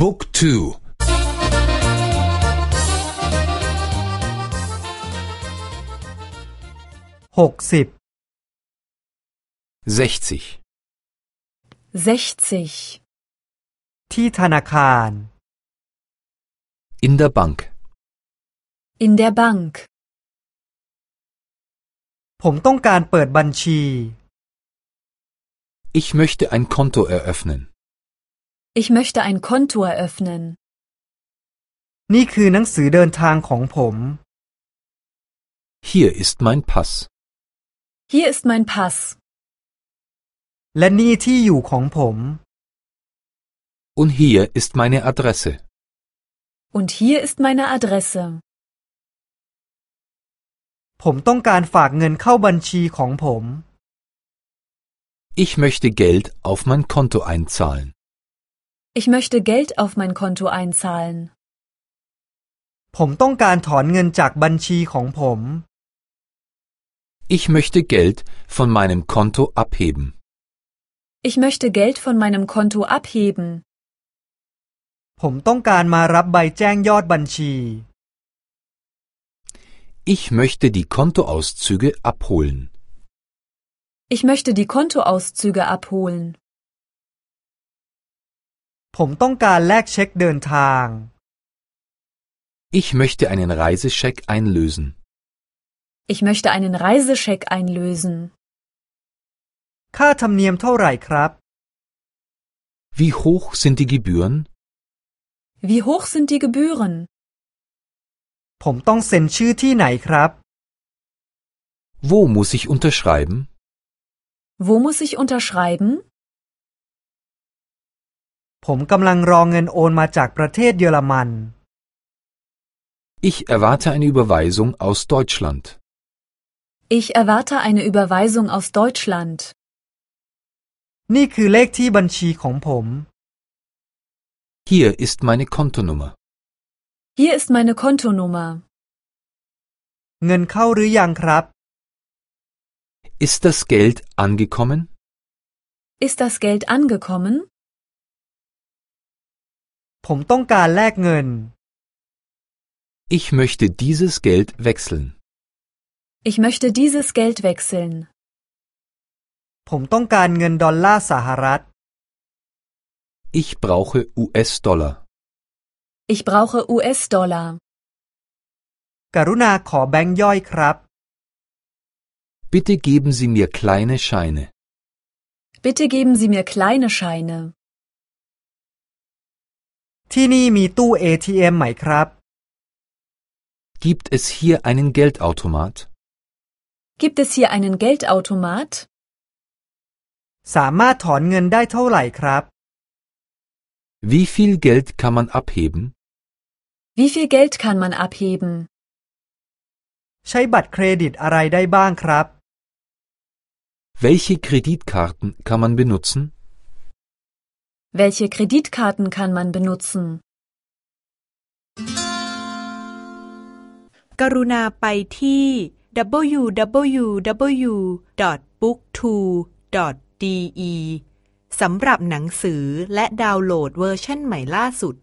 บุ๊กทูหกสิบ sechzig 60. ที่ธนาคาร in der Bank In der Bank. ผมต้องการเปิดบัญชี Ich möchte ein Konto eröffnen. Ich möchte ein Konto eröffnen. นี่คือหนังสือเดินทางของผม Hier ist mein Pass. Hier ist mein Pass. และนี่ที่อยู่ของผม Und hier ist meine Adresse. Und hier ist meine Adresse. ผมต้องการฝากเงินเข้าบัญชีของผม Ich möchte Geld auf mein Konto einzahlen. Ich möchte Geld auf mein Konto einzahlen. ผมต้องการถอนเงินจากบัญชีของผม Ich möchte Geld von meinem Konto abheben. Ich möchte Geld von meinem Konto abheben. ผมต้องการมารับใบแจ้งยอดบัญชี Ich möchte die Kontoauszüge abholen. Ich möchte die Kontoauszüge abholen. ผมต้องการแลกเช็คเดินทาง Ich möchte einen Reisescheck einlösen. Ich möchte einen Reisescheck einlösen. ค่าธรรมเนียมเท่าไหร่ครับ Wie hoch sind die Gebühren? Wie hoch sind die Gebühren? ผมต้องเซ็นชื่อที่ไหนครับ Wo muss ich unterschreiben? Wo muss ich unterschreiben? ผมกำลังรอเงินโอนมาจากประเทศเยอรมัน Ich erwarte eine Überweisung aus Deutschland. Ich erwarte eine Überweisung aus Deutschland. นี่คือเลขที่บัญชีของผม Hier ist meine Kontonummer. Hier ist meine Kontonummer. เงินเข้าหรือยังครับ Ist das Geld angekommen? Ist das Geld angekommen? ผมต้องการแลกเงิน Ich möchte dieses Geld wechseln. Ich möchte dieses Geld wechseln. ผมต้องการเงินดอลลาร์สหรัฐ Ich brauche US-Dollar. Ich brauche US-Dollar. กรุณาขอแบงค์ย่อยครับ Bitte geben Sie mir kleine Scheine. Bitte geben Sie mir kleine Scheine. ที่นี่มีตู้ ATM ไหมครับ Gibt es hier einen Geldautomat? Gibt es hier einen Geldautomat? สามารถถอนเงินได้เท่าไหร่ครับ Wie viel Geld kann man abheben? Wie viel Geld kann man abheben? ใช้บัตรเครดิตอะไรได้บ้างครับ Welche Kreditkarten kann man benutzen? Welche Kreditkarten kann man benutzen? กรุณาไปที่ www.booktwo.de สำหรับหนังสือและดาวน์โหลดเวอร์ชันใหม่ล่าสุด